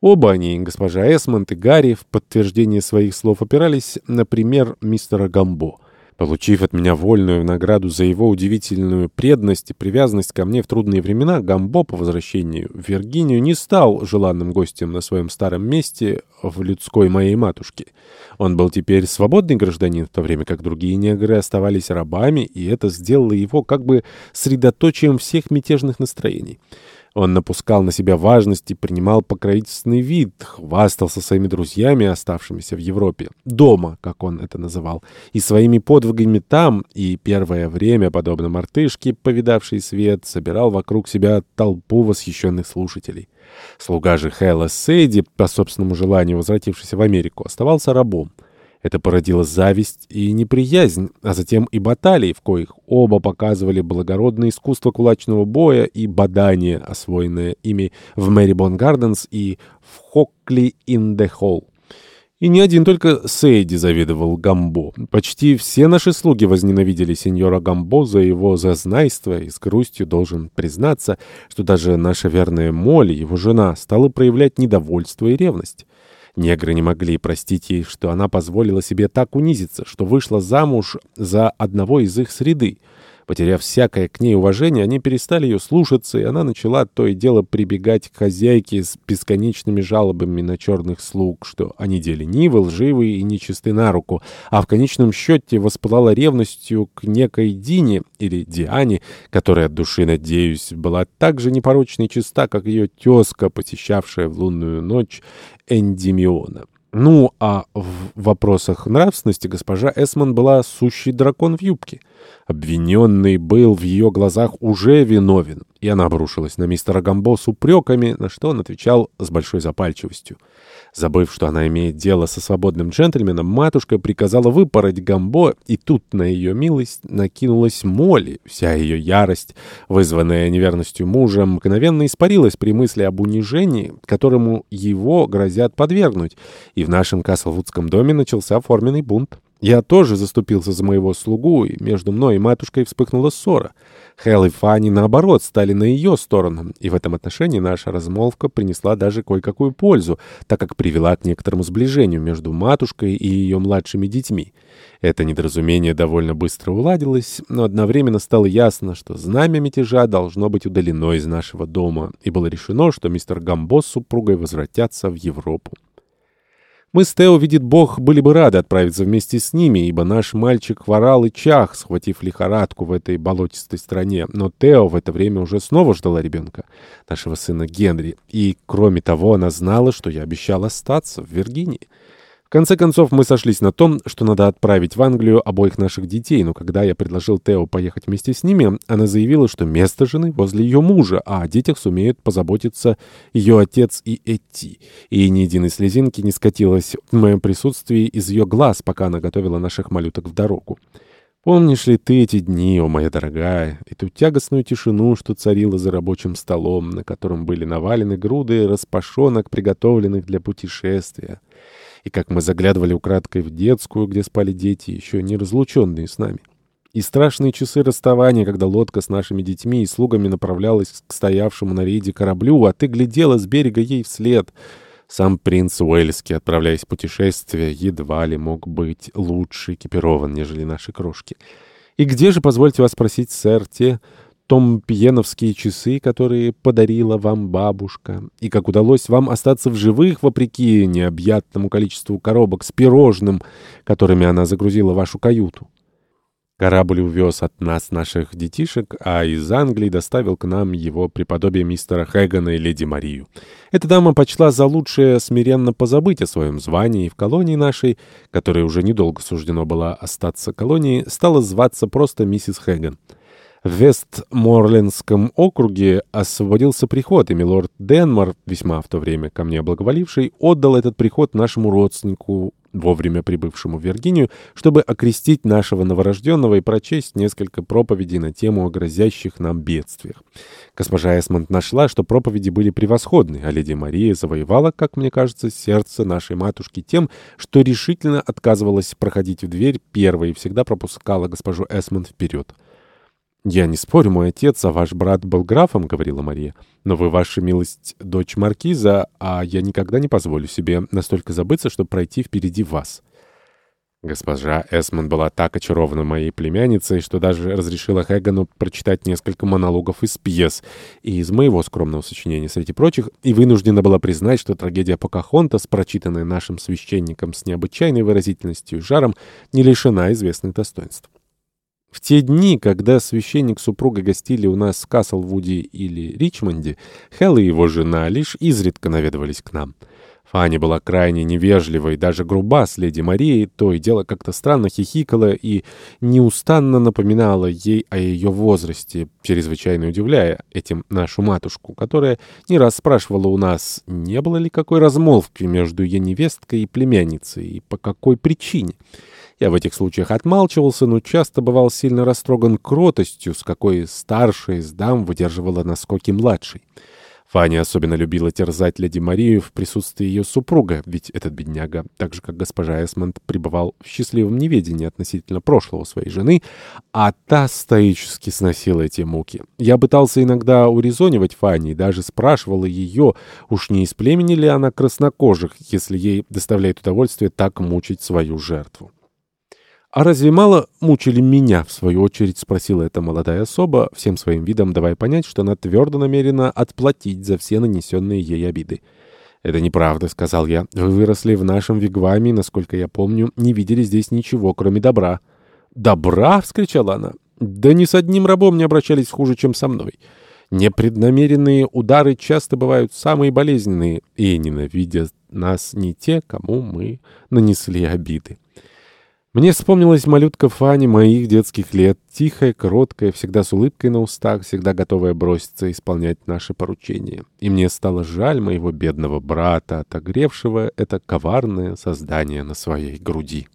Оба они, госпожа Эсмонд и Гарри, в подтверждение своих слов опирались на пример мистера Гамбо. Получив от меня вольную награду за его удивительную преданность и привязанность ко мне в трудные времена, Гамбо по возвращению в Виргинию не стал желанным гостем на своем старом месте в людской моей матушке. Он был теперь свободный гражданин, в то время как другие негры оставались рабами, и это сделало его как бы средоточием всех мятежных настроений. Он напускал на себя важность и принимал покровительственный вид, хвастался своими друзьями, оставшимися в Европе, дома, как он это называл, и своими подвигами там, и первое время, подобно мартышке, повидавший свет, собирал вокруг себя толпу восхищенных слушателей. Слуга же Хэлла Сейди, по собственному желанию возвратившийся в Америку, оставался рабом. Это породило зависть и неприязнь, а затем и баталии, в коих оба показывали благородное искусство кулачного боя и бадания, освоенное ими в Мэрибон Гарденс и в Хокли ин де Холл. И не один только Сейди завидовал Гамбо. Почти все наши слуги возненавидели сеньора Гамбо за его зазнайство, и с грустью должен признаться, что даже наша верная Молли, его жена, стала проявлять недовольство и ревность. Негры не могли простить ей, что она позволила себе так унизиться, что вышла замуж за одного из их среды. Потеряв всякое к ней уважение, они перестали ее слушаться, и она начала то и дело прибегать к хозяйке с бесконечными жалобами на черных слуг, что они ленивы, лживы и нечисты на руку, а в конечном счете воспылала ревностью к некой Дине или Диане, которая от души, надеюсь, была так же непорочна чиста, как ее тезка, посещавшая в лунную ночь Эндимиона. Ну, а в вопросах нравственности госпожа Эсман была сущий дракон в юбке. Обвиненный был в ее глазах уже виновен, и она обрушилась на мистера Гамбо с упреками, на что он отвечал с большой запальчивостью. Забыв, что она имеет дело со свободным джентльменом, матушка приказала выпороть Гамбо, и тут на ее милость накинулась Молли. Вся ее ярость, вызванная неверностью мужа, мгновенно испарилась при мысли об унижении, которому его грозят подвергнуть, и в нашем Каслвудском доме начался форменный бунт. Я тоже заступился за моего слугу, и между мной и матушкой вспыхнула ссора. Хелл и Фанни, наоборот, стали на ее сторону, и в этом отношении наша размолвка принесла даже кое-какую пользу, так как привела к некоторому сближению между матушкой и ее младшими детьми. Это недоразумение довольно быстро уладилось, но одновременно стало ясно, что знамя мятежа должно быть удалено из нашего дома, и было решено, что мистер Гамбо с супругой возвратятся в Европу. Мы с Тео, видит Бог, были бы рады отправиться вместе с ними, ибо наш мальчик ворал и чах, схватив лихорадку в этой болотистой стране. Но Тео в это время уже снова ждала ребенка, нашего сына Генри. И, кроме того, она знала, что я обещал остаться в Виргинии. В конце концов, мы сошлись на том, что надо отправить в Англию обоих наших детей, но когда я предложил Тео поехать вместе с ними, она заявила, что место жены возле ее мужа, а о детях сумеют позаботиться ее отец и Эти. И ни единой слезинки не скатилось в моем присутствии из ее глаз, пока она готовила наших малюток в дорогу. Помнишь ли ты эти дни, о моя дорогая, эту тягостную тишину, что царила за рабочим столом, на котором были навалены груды распашонок, приготовленных для путешествия? И как мы заглядывали украдкой в детскую, где спали дети, еще не разлученные с нами. И страшные часы расставания, когда лодка с нашими детьми и слугами направлялась к стоявшему на рейде кораблю, а ты глядела с берега ей вслед. Сам принц Уэльский, отправляясь в путешествие, едва ли мог быть лучше экипирован, нежели наши крошки. И где же, позвольте вас спросить, сэр, те томпиеновские часы, которые подарила вам бабушка, и как удалось вам остаться в живых вопреки необъятному количеству коробок с пирожным, которыми она загрузила вашу каюту. Корабль увез от нас наших детишек, а из Англии доставил к нам его преподобие мистера Хэгана и леди Марию. Эта дама почла за лучшее смиренно позабыть о своем звании и в колонии нашей, которой уже недолго суждено было остаться колонией, стала зваться просто миссис Хэган. В Вестморлендском округе освободился приход, и милорд Денмар, весьма в то время ко мне благоволивший, отдал этот приход нашему родственнику, вовремя прибывшему в Виргинию, чтобы окрестить нашего новорожденного и прочесть несколько проповедей на тему о грозящих нам бедствиях. Госпожа Эсмонд нашла, что проповеди были превосходны, а леди Мария завоевала, как мне кажется, сердце нашей матушки тем, что решительно отказывалась проходить в дверь первой и всегда пропускала госпожу Эсмонд вперед. «Я не спорю, мой отец, а ваш брат был графом», — говорила Мария. «Но вы, ваша милость, дочь маркиза, а я никогда не позволю себе настолько забыться, чтобы пройти впереди вас». Госпожа Эсмон была так очарована моей племянницей, что даже разрешила Хэггану прочитать несколько монологов из пьес и из моего скромного сочинения среди прочих, и вынуждена была признать, что трагедия Покахонтас, прочитанная нашим священником с необычайной выразительностью и жаром, не лишена известных достоинств. В те дни, когда священник с супругой гостили у нас в Каслвуде или Ричмонде, Хелл и его жена лишь изредка наведывались к нам. Фанни была крайне невежливой, даже груба с леди Марией, то и дело как-то странно хихикала и неустанно напоминала ей о ее возрасте, чрезвычайно удивляя этим нашу матушку, которая не раз спрашивала у нас, не было ли какой размолвки между ее невесткой и племянницей, и по какой причине. Я в этих случаях отмалчивался, но часто бывал сильно растроган кротостью, с какой старшая из дам выдерживала наскоки младшей. Фаня особенно любила терзать леди Марию в присутствии ее супруга, ведь этот бедняга, так же как госпожа Эсмонд, пребывал в счастливом неведении относительно прошлого своей жены, а та стоически сносила эти муки. Я пытался иногда урезонивать Фанни и даже спрашивала ее, уж не из племени ли она краснокожих, если ей доставляет удовольствие так мучить свою жертву. «А разве мало мучили меня?» — в свою очередь спросила эта молодая особа, всем своим видом давая понять, что она твердо намерена отплатить за все нанесенные ей обиды. «Это неправда», — сказал я. «Вы выросли в нашем вигваме, насколько я помню, не видели здесь ничего, кроме добра». «Добра?» — вскричала она. «Да ни с одним рабом не обращались хуже, чем со мной». Непреднамеренные удары часто бывают самые болезненные, и ненавидят нас не те, кому мы нанесли обиды. Мне вспомнилась малютка Фани моих детских лет, тихая, кроткая, всегда с улыбкой на устах, всегда готовая броситься исполнять наши поручения. И мне стало жаль моего бедного брата, отогревшего это коварное создание на своей груди.